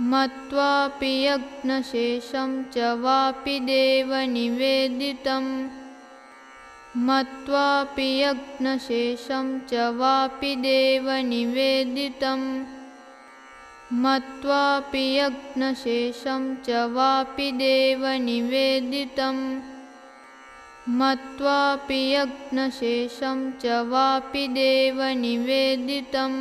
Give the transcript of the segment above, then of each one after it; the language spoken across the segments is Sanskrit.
मत्वापि यज्ञशेषं च वापि देवनिवेदितं मत्वापि यज्ञशेषं च वापि देवनिवेदितं मत्वापि यज्ञशेषं च वापि देवनिवेदितं मत्वापि यज्ञशेषं च वापि देवनिवेदितम्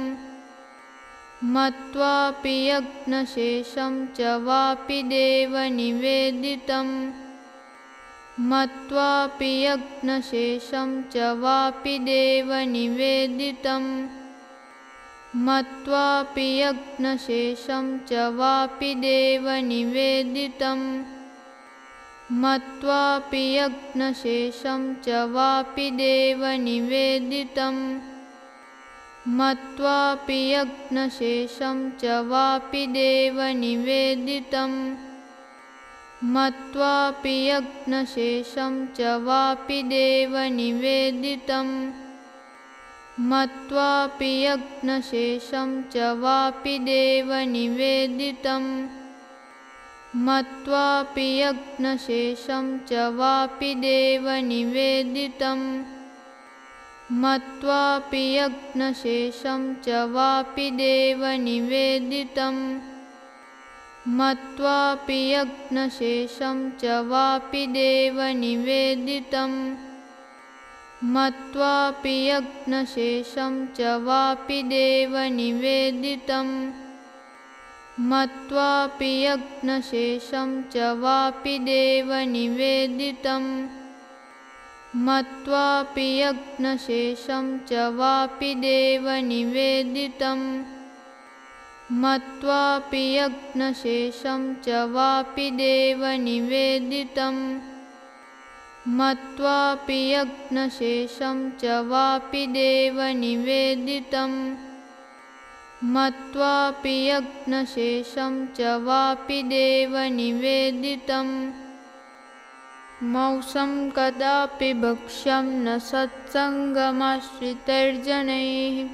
मत्वापि यज्ञशेषं च वापि देवनिवेदितं। मत्वापि यज्ञशेषं च वापि देवनिवेदितं। मत्वापि यज्ञशेषं च वापि देवनिवेदितं। मत्वापि यज्ञशेषं च वापि देवनिवेदितम् मत्वापि यज्ञशेषं च वापि देवनिवेदितं मत्वापि यज्ञशेषं च वापि देवनिवेदितं मत्वापि यज्ञशेषं च वापि देवनिवेदितं मत्वापि यज्ञशेषं च वापि देवनिवेदितम् मत्वापि यज्ञशेषं च वापि देवनिवेदितं मत्वापि यज्ञशेषं च वापि देवनिवेदितं मत्वापि यज्ञशेषं च वापि देवनिवेदितं मत्वापि यज्ञशेषं च वापि देवनिवेदितम् मत्वापि यज्ञशेषं च वापि देवनिवेदितं मत्वापि यज्ञशेषं च वापि देवनिवेदितं मत्वापि यज्ञशेषं च वापि देवनिवेदितं मत्वापि यज्ञशेषं च वापि देवनिवेदितम् मौसं कदापि भक्ष्यं न सत्सङ्गमाश्रितैर्जनैः।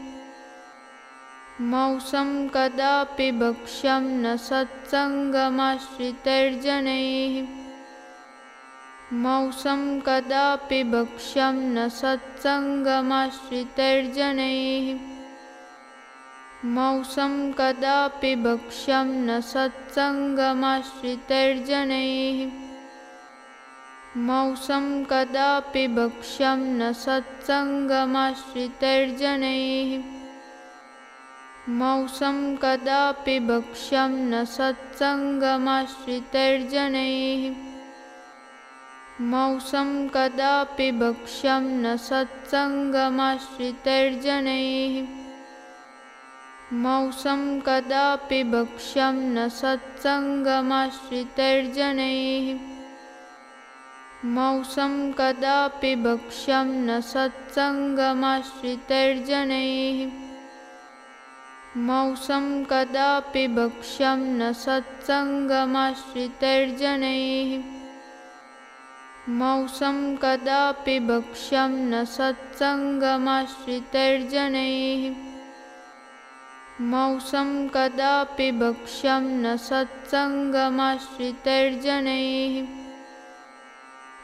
मौसं कदापि भक्ष्यं न सत्सङ्गमाश्रितैर्जनैः। मौसं कदापि भक्ष्यं न सत्सङ्गमाश्रितैर्जनैः। मौसं कदापि भक्ष्यं न सत्सङ्गमाश्रितैर्जनैः मौसं कदापि भक्ष्यं न सत्सङ्गमाश्रितैर्जनैः। मौसं कदापि भक्ष्यं न सत्सङ्गमाश्रितैर्जनैः। मौसं कदापि भक्ष्यं न सत्सङ्गमाश्रितैर्जनैः। मौसं कदापि भक्ष्यं न सत्सङ्गमाश्रितैर्जनैः मौसं कदापि भक्ष्यं न सत्सङ्गमाश्रितैर्जनैः। मौसं कदापि भक्ष्यं न सत्सङ्गमाश्रितैर्जनैः। मौसं कदापि भक्ष्यं न सत्सङ्गमाश्रितैर्जनैः। मौसं कदापि भक्ष्यं न सत्सङ्गमाश्रितैर्जनैः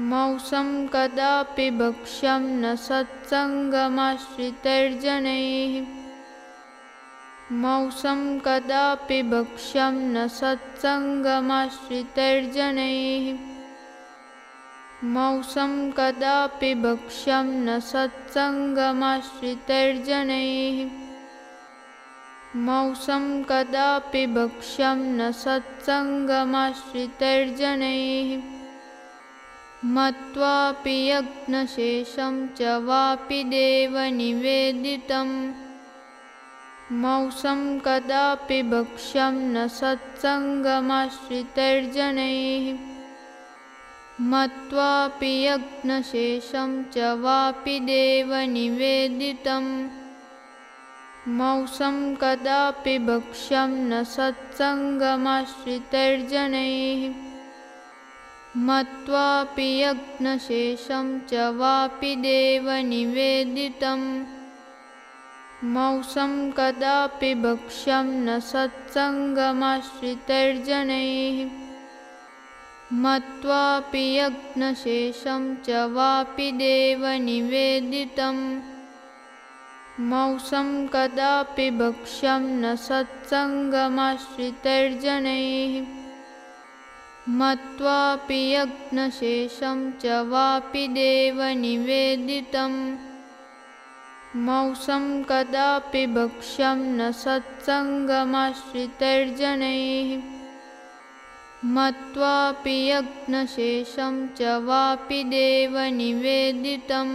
मौसं कदापि भक्ष्यं न सत्सङ्गमाश्रितैर्जनैः। मौसं कदापि भक्ष्यं न सत्सङ्गमाश्रितैर्जनैः। मौसं कदापि भक्ष्यं न सत्सङ्गमाश्रितैर्जनैः। मौसं कदापि भक्ष्यं न सत्सङ्गमाश्रितैर्जनैः मत्वापि यज्ञशेषं च वापि देवनिवेदितं मौसं कदापि भक्ष्यं न सत्सङ्गमाश्रितैर्जनैः। मत्वापि यज्ञशेषं च वापि देवनिवेदितम्। मौसं कदापि भक्ष्यं न सत्सङ्गमाश्रितैर्जनैः मत्वापि यज्ञशेषं च वापि देवनिवेदितम् मौसं कदापि भक्ष्यं न सत्सङ्गमाश्रितैर्जनैः। मत्वापि यज्ञशेषं च वापि देवनिवेदितम् मौसं कदापि भक्ष्यं न सत्सङ्गमाश्रितैर्जनैः मत्वापि यज्ञशेषं च वापि देवनिवेदितम् मौसं कदापि भक्ष्यं न सत्सङ्गमाश्रितैर्जनैः। मत्वापि यज्ञशेषं च वापि देवनिवेदितम्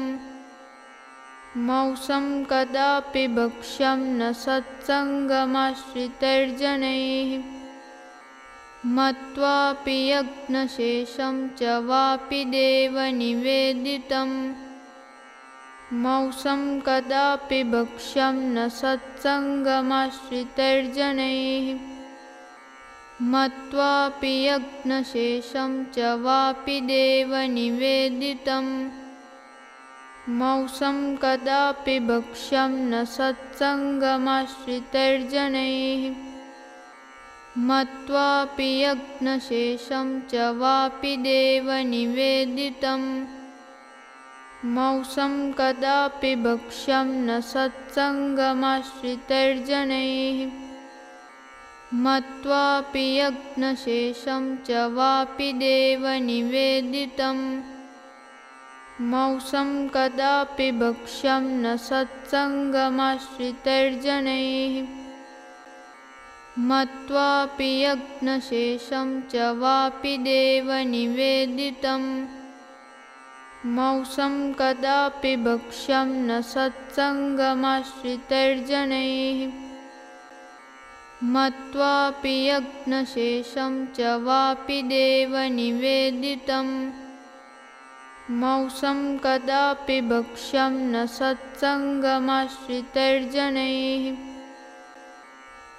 मौसं कदापि भक्ष्यं न सत्सङ्गमाश्रितैर्जनैः मत्वापि यज्ञशेषं च वापि देवनिवेदितम्। मौसं कदापि भक्ष्यं न सत्सङ्गमाश्रितैर्जनैः। मत्वापि यज्ञशेषं च वापि देवनिवेदितम्। मौसं कदापि भक्ष्यं न सत्सङ्गमाश्रितैर्जनैः मत्वापि यज्ञशेषं च वापि देवनिवेदितम्। मौसं कदापि भक्ष्यं न सत्सङ्गमाश्रितैर्जनैः। मत्वापि यज्ञशेषं च वापि देवनिवेदितम्। मौसं कदापि भक्ष्यं न सत्सङ्गमाश्रितैर्जनैः मत्वापि यज्ञशेषं च वापि देवनिवेदितम्। मौसं कदापि भक्ष्यं न सत्सङ्गमाश्रितैर्जनैः। मत्वापि यज्ञशेषं च वापि देवनिवेदितम्। मौसं कदापि भक्ष्यं न सत्सङ्गमाश्रितैर्जनैः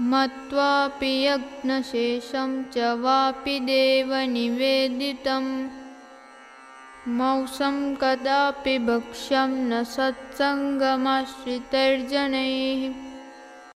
मत्वापि यज्ञशेषं च वापि देवनिवेदितम्। मौसं कदापि भक्ष्यं न सत्सङ्गमाश्रितैर्जनैः